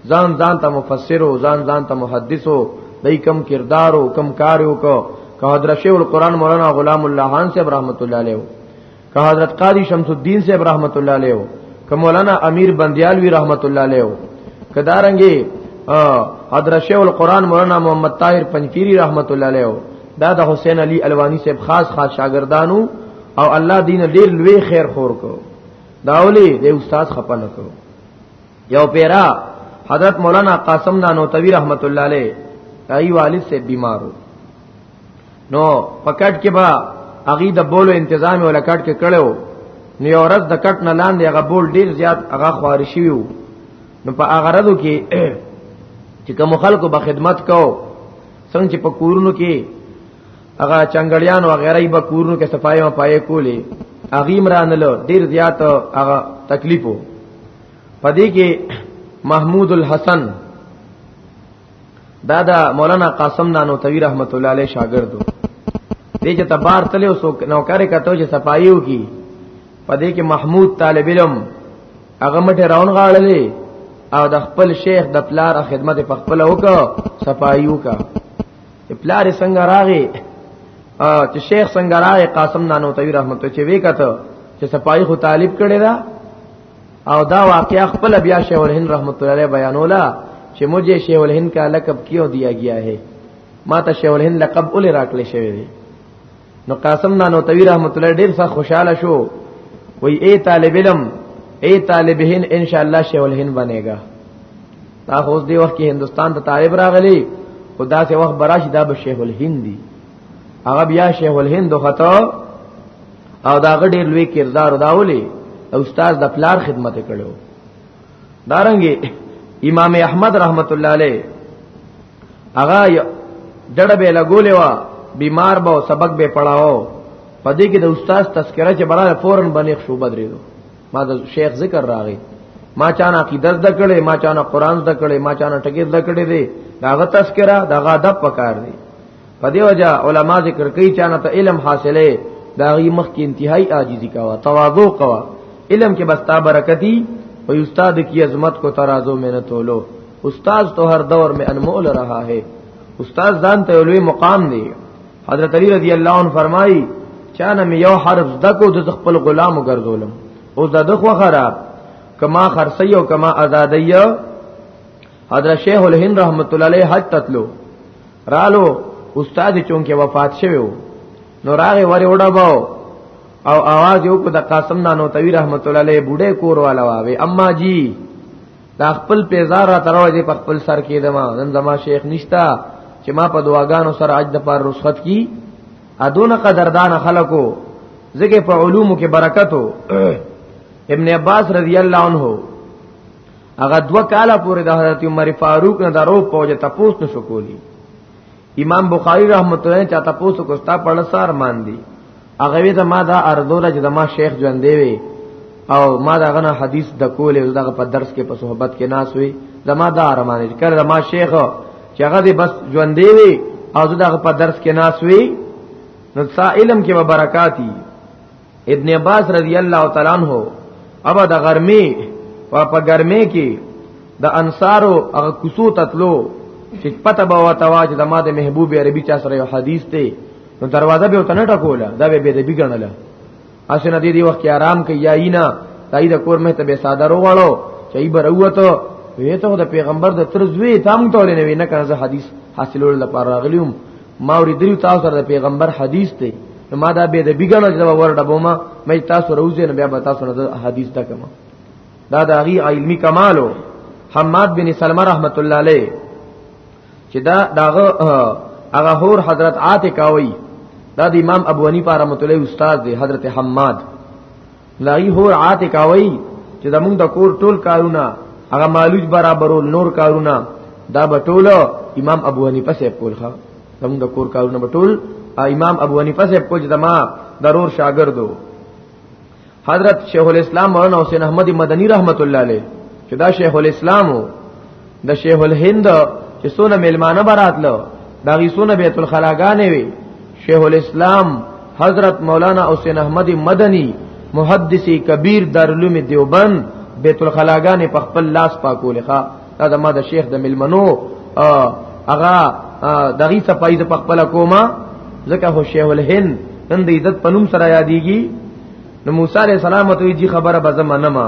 ځان ځان ته مفسر او ځان ځان ته محدث او دای کم کردار او کم کار او کو که حضرت شیخ القران مولانا غلام الله خان صاحب رحمت الله علیه که حضرت قاضی شمس الدین صاحب رحمت الله علیه که مولانا امیر بندیالوی رحمت الله علیه که دارنګي حضرت شیخ القران مولانا محمد طاهر پنځپيري رحمت الله علیه دا د حسین علی الوانی صاحب خاص خاص شاګردانو او الله دین ډیر لوی خیر خور کو دا ولي د استاد خپل کو یو پیرا حضرت مولانا قاسم نانوتوی رحمت الله علیه دای والد سے بیمارو نو پکټ کې با اغي د بولو تنظیم ولا کټ کې کړو نو یو ورځ د کټ نه لاندې هغه بول ډیر زیات هغه خارشي وو نو په هغه ردو کې چې کوم خلکو به خدمت کوو څنګه چې په کورونو کې هغه چنګړیان او غیره به کورونو کې صفایي او پایې کولې اغیم رانلو ډیر زیات هغه تکلیفو پدې کې محمود الحسن دا دا مولانا قاسم نانو توی رحمت الله علیه شاګردو دې چې تبار تلو سو نوکر کته چې صفایو کی پدې کې محمود طالب علم هغه مټه راون غاړلې او د خپل شیخ د پلار خدمت په خپل وکړه صفایو کا پلار څنګه راغی چې شیخ څنګه راغی قاسم نانو توی رحمت الله چې وکړه چې صفای خو طالب کړي دا او دا واقعیا خپل بیا شیخ الهند رحمت الله علیه بیانولا چې مجھے شیخ الهند کا لقب کیوں دیا گیا ہے ما ته شیخ الهند لقب ولې راکړل شوی دی نو قاسم نانو توی رحمت الله ډیر څه خوشاله شو وی اے طالب علم اے طالب هند ان شاء الله شیول هند بنےګا دا اوس دی وخت کې هندستان ته طالب راغلی خدا سے وخت براش دا به شیخ الهند دی هغه بیا شیخ الهند خطا او دا غډیر لوی کردار دا ولي استاد د پلار خدمت کړو دارنګي امام احمد رحمت الله علیه هغه ډډه به لګولې وا بیمار به سبق به پڑھاو پدې کې د استاد تذکرہ چې بڑا فورن باندې شو بدرېدو ما د شیخ ذکر راغی ما چانه عقیده د کړي ما چانه قران د کړي ما چانه ټکی د کړي دی داغه تذکرہ داغه ادب پکار دی په دې وجہ علما ذکر کوي چانه ته علم حاصله داغي مخ کې انتهائی عاجزی کاوه تواضع کاوه علم کې بستا برکتی او استاد کی عظمت کو ترازو میں نہ تولو استاد تو هر دور میں انمول رہا ہے استاد ځان ته لوی مقام دی حضرت علی رضی الله عنه فرمایي چانه مې یو حرف دکو د خپل غلام وګرځولم او دا د خو خراب کما خرسی او کما ازادی حضرت شیخ الهند رحمت الله علیه حج تتلو رالو استاد چونکه وفات شوی نو راغه وری وډا باو او आवाज یو کو د قاسم نانو توی رحمت الله علیه بوډه کور والا واوي اما جی دا خپل پیزار را تراوه دې په خپل سر کې دما نن زما شیخ نشتا چې ما په دعاګانو سره اج د پار رخصت کی ادون قدردان خلکو زګه په علومو کې برکتو ابن عباس رضی الله عنه هغه دو کاله پورې د حضرت عمر فاروق نه درو پوجا تپوس نشو کولی امام بخاری رحمت الله چاته پوسو کو ستا پړ سار مان دی هغه وی زما دا ارزوله چې زما شیخ ژوند دی وی او ما دا غنه حدیث د کولې دغه په درس کې په صحبت کې ناس وی زما دا ارمان دی کړه زما شیخ چې هغه دی بس ژوند دی وی او دغه په درس کې ناس وی نو سائلم کې برکاتی ابن عباس رضی الله تعالی عنہ ابا د ګرمي او په ګرمي کې د انصارو هغه کوسو تتلو چې پته به وتاوا چې د ما د محبوب عربي چا سره یو حدیث دی نو دروازه به وتنه ټکوله دا به به د بګړل اسنه دې دی وخت آرام کوي یا اینا تای د کور مه ته به ساده وروړو چې به وروته وی ته د پیغمبر د تر زوی تام ټول نه وینه کنه زه حدیث حاصلول لپاره راغلیوم ما ورې دریو تاسو سره پیغمبر حدیث ته ما دا به د بیګنه جواب ورډه بوما مې تاسو روزه نه بیا به تاسو نه حدیث تا کما دا د غي علمي کمالو حماد بن سلمہ رحمت الله علیه چې دا داغه هغه هور حضرت عاتکاوی دا د امام ابو حنیفه رحمت الله استاد دی حضرت حماد لای هور عات کاوي چې د موږ د کور ټول کارونه هغه مالوج برابرول نور کارونه دا بټول امام ابو حنیفه صاحب کول ښا زموږ د کور کارونه بټول امام ابو حنیفه صاحب کول چې ما ضرور شاګردو حضرت شیخ الاسلام مولانا حسین احمد مدنی رحمت الله علیه چې دا شیخ الاسلام وو د شیخ الهند چې سونه میلمانه براتلو دا غي سونه بیت الخلاګانې وي شیخ الاسلام حضرت مولانا حسین احمد مدنی محدث کبیر دارالعلوم دیوبند بیت الخلاګانې په خپل لاس پاکول ښا دا د ما د شیخ د ملمنو هغه دغه صفای د خپل کوما ځکه هو شیخ الهند نن د عزت پنوم سره یادېږي نو موسی علیہ السلام ته جی خبره به زمانه ما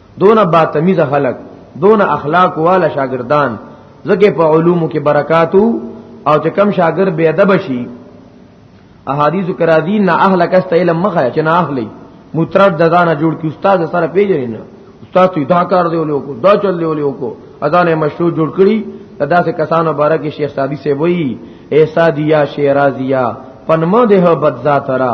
دون با تمیز خلق دون اخلاق والا شاگردان زکه په علومو کې برکاتو او چې کم شاګر بے ادب شي احادیث کرا دي نه اهل کست علم مخه چې نه اخلي مترد ددان جوړ کی استاد سره پیژنې نه استاد ته دا کار دی ولې کو دا چل دی ولې کو اذان مشروع جوړ کړي ادا سے کسانو بارا کې شیخ سادی سے وای احسادیا شیرازیا پنمو ده بد ذاترا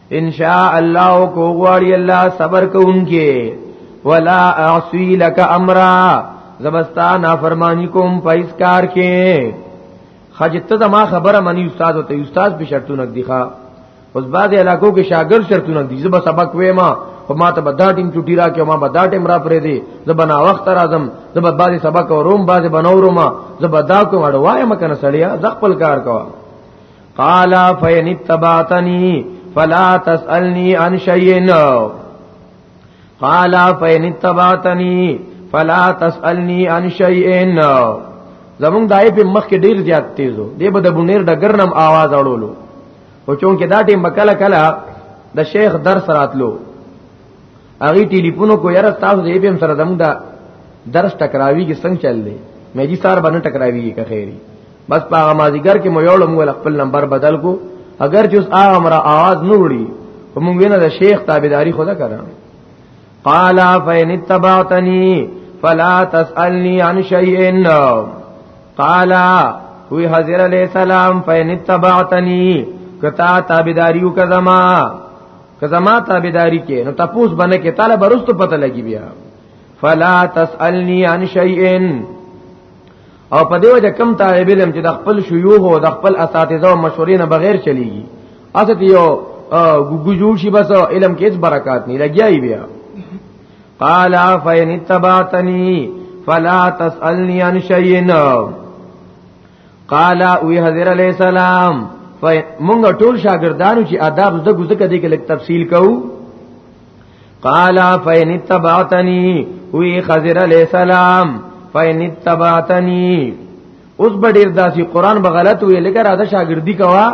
ان شاء الله کو غواړي الله صبر کوونکې ولا اعصي لك امرا زبستا نافرمانی کوم پیس کار کې خجته د ما خبره منی استاد او ته استاد به شرطونه دی ښا اوس بعد علاقو کې شاګر شرطونه دی زب سبق وې ما خو ما ته بدا ټیم چټی را کې ما بدا ټیم را پرې دی زب نا وخت راځم زب بعد سبق او روم بعد بنورو ما زب دا کوم اړ وایم کنه سړیا ز خپل کار کوم قال فین اتبعتنی فلا تسالنی عن شیء قال فین اتبعتنی فلا تسالنی عن شیء زمون دای په مخ کې ډیر زیات تیزو دی به د بنیر ډګر نم आवाज اړولو او چون کې دا ټیم بکله کله د شیخ درس راتلو اغي ټلیفونو کو یاره تاسو دې به سره زمون دا درس ټکراوی کې څنګه چل دی مې جی سار باندې ټکراوی کې خیری بس په هغه مازیګر کې مو یو لمول خپل نمبر بدل کو اگر جز امر आवाज نه وړي کوم وینه د شیخ تابعداري خدا کړه قال فین تبعتنی فلا تسالنی عن شیء قال وی حضرت علیہ السلام فین تبعتنی کتا تابعداریو کا زما که زما تابعداري کې نو تاسو باندې کې تعالی برستو پته لګي بیا فلا تسالني عن شيئن او په دیو چې کم طالب علم چې د خپل شيوخ او د خپل اساتذه او مشورین بغیر چلیږي اته یو ګوګو جوړ شي بس علم کې هیڅ برکات نه لګیایي بیا قال فین اتبعتنی فلا تسالنی عن شیء قال وی حضرت علی السلام مونږ ټول شاګردانو چې آداب زده ګزکه دې کې لک تفصیل کوو قال فین تبعتنی وی خضر علیہ السلام فین تبعتنی اوس به ډیر داسي قران به غلط وی لکه راځه شاګردي کوا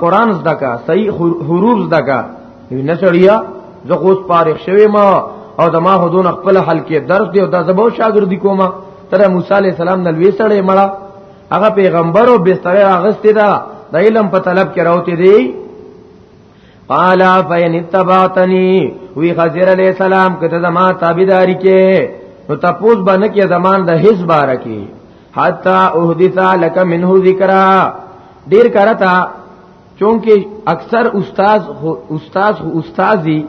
قران زده کا صحیح حروف زده کا نه سړیا زه خو فارغ شوی ما او د ما هدون خپل حل کې درس دی او دا زبو شاګردي کوما تر موسی علی السلام نن وی سړی مړه هغه پیغمبر او بستر اغستی دا د علم په طلب کې راوته دی قال فین اتبعتنی وی خضر علیہ السلام کته زما تابعداری کې نو تپوس باندې کې زمان د حس بار کې حتا احدث لك منه ذکرا ډیر کرتا چونکه اکثر استاد استاد استادی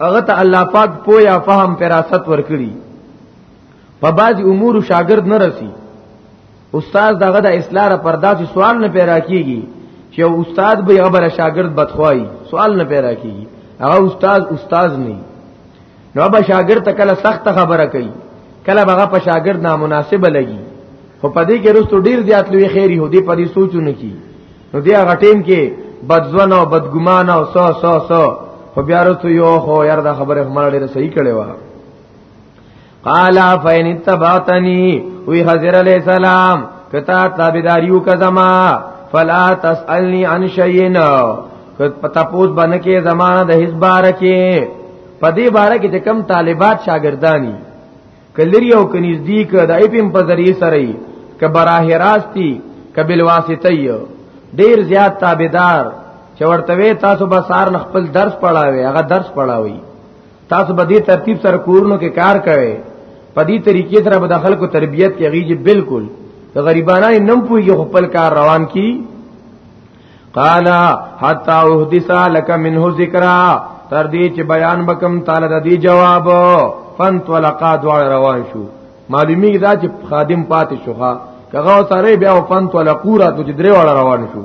هغه ته الله پاک پویا فهم فراست ورکړي په بعض امور شاګرد نه رسی استاد دغه د اصلاح را پردا چې سوال نه پیدا کیږي چې استاد به هغه بر شاګرد بدخوای سوال نه پیدا کیږي هغه استاد استاد نه نو به شاګرد ته کله سخت خبره کوي کله هغه په شاګرد نامناسب لګي خو په دې کې رستو ډیر زیات لوی خیری هو دې په دې سوچونه کی نو دې هغه ټیم کې بدځون او بدګمان او سو سو سو خو بیا رستو یو خو یار دا خبره هم لري صحیح کړي واه قال فین تبعتنی وی حضرت علیہ السلام کتا تابیداریو کا زما فلا تسالنی عن شیئن پتا پوز بنکه زما د هیڅ بار کې پدې بار کې چې کم طالبات شاګردانی کلری او کنيزدی ک د ایپم په ذریعہ سره ای ک براه راستی ک بل واسطه یو ډیر زیات تابعدار چې ورته تاسو به سار خپل درس پڑھاوي هغه درس پڑھاوي تاسو به دې ترتیب سره کورونو کې کار کوي په دې طریقې سره به د خلکو تربیت کېږي بالکل د غریبانو نم پوي خپل کار روان کی قال حتا احدث لك منه ذکرا تر دې چې بیان بکم تعالی د دې جواب فنت ولقا دوړ روان شو معلومی دا چې خادم پاتې شوخه کغه سره بیا فنت ولقورا ته درې وړ روان شو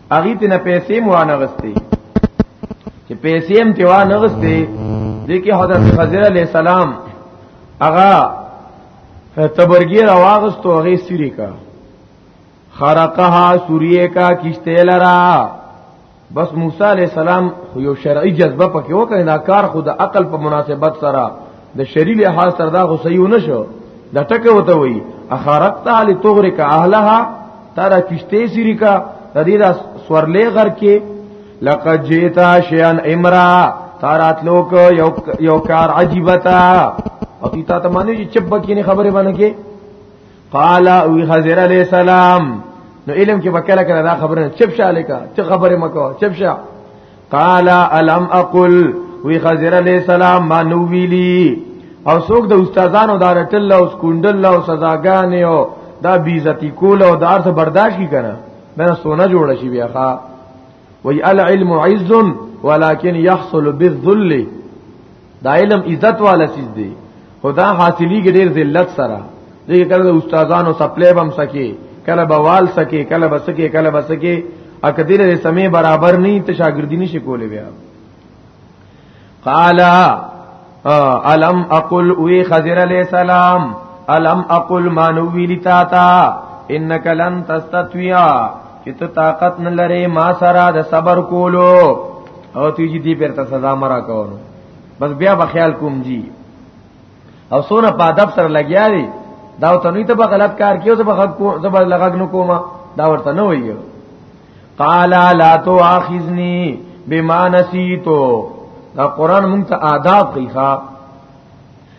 هغه ته نه پیسې مو نه غستې چې پیسې هم ته نه غستې د کې حضرت خضر علی السلام هغه تبرګی راواغستو هغه سری کا خرقها سوریه کا کشته لرا بس موسی علی السلام خو یو شرعي جذبه پکې وکړ دا کار خود عقل په مناسبت سره د شری لحاظ سره دا خو صحیح نه شو دا ټکه وته وی اخرقت علی تغرق اهلها ترا کشته سری کا د دې دا سورلې غر کې لقد جیتا شیان امرا تارات لوک یو یو کار عجیبه تا او تی تا ته معنی چې چپ بکینه خبره باندې کې قال او حضرت علی السلام نو علم کې وکړه کړه دا خبره چپ شاله کا چې خبره مکو چپ شاله قال الم اقل وی خضر علیہ السلام ما نو ویلی او څوک د استادانو دا رټل او سکوندل او سزاګانې او دا بیزتی کول او دار څه برداشت کی کنه دا سونه جوړ شي بیا ښا وی العلم عز ولكن يحصل بالذل دا علم عزت والا چیز دی خدا حاصلی کې ډیر ذلت سره دغه کله استادانو سپلې بم سکے کله بوال سکے کله بسکے کله بسکے اکدل سمې برابر نه ته شاګردی نشي کولې بیا قال الم اقل وی خضر علیہ السلام الم اقل مانوی لتا تا انک لن تستطيع چې ته طاقت نه لرې ما سره د صبر کولو او تی جی دی پر ته سزا مرا کوونو بس بیا به خیال کوم جی او سونه په ادب سره لګیا دی دا ته نوې ته به غلط کار کیو زه به حق کو زه به لغګ نو کوما دا ورته نه ویو قال لا تو اخذنی بما نسیتو دا قران مونږ ته آداب کوي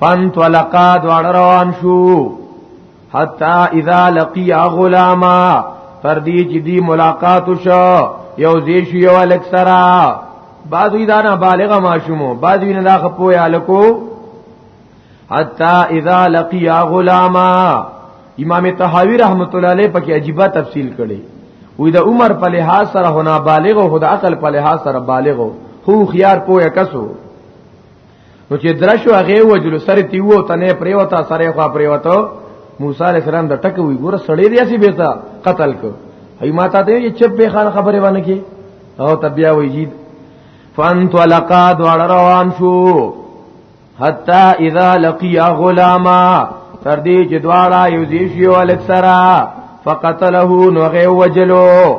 فن طلقا دوار روان شو حتا اذا لقيا غلاما تر دې چې دی ملاقات شو یو زی شو یو الکسرا بعضی دا نه بالغه ماشومو بعضی نه دا خپوی الکو حتا اذا لقيا غلاما امام طحاوی رحمت الله علیه پکې عجیبه تفصیل کړي وې د عمر په لحاظ سره هنا بالغ او د عقل په لحاظ سره بالغ خو خيار پوهه کسو نو چې درشو هغه وجل سره تی وو تنه پریوتا سره خو پریوتا موسی علی السلام د ټک وی ګور سړی دی اسی بیتا قتل کو هی ما ته ته چې به خان خبره باندې کی او تبیا وی جید فانت لقا دوړ روان شو حتا اذا لقيا غلاما تر دې چې دواړه یو ځای شي ولک سره فقتله نو غي وجلو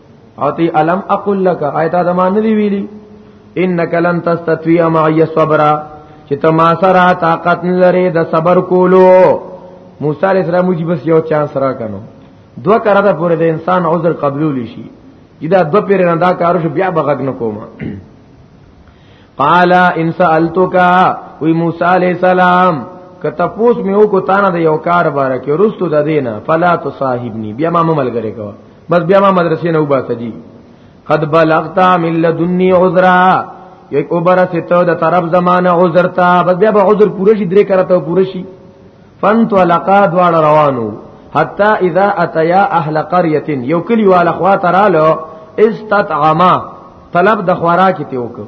اتی الم اقول لك ایت ادمان دی ویلی انک لن تستطيع معي صبرا چې ته ما سره طاقت نه لري د صبر کولو موسی عليه السلام موږ بس یو چانس را کنو دوه کړه دا پورې د انسان عذر قبول شي دا دو پیر نه دا کارو شو بیا بغږ نه کوم قال ان سالتک وی موسی علیہ السلام که تپوس میو کو تانه د یو کار باره کې رستو د دینه فلا تصاحبنی بیا ما مملګری کوه بس بیا ما مدرسې نه وباسه جی قد بلغتا من لدنی عذرا یک اوبره ستو د طرف زمانه عذر تا بس بیا به عذر پوره شي درې کرته پوره شي فنت لقا دوار روانو حتا اذا اتیا اهل قريه یو کلی والا خوا ترالو استطعما طلب د خوراک ته وکړه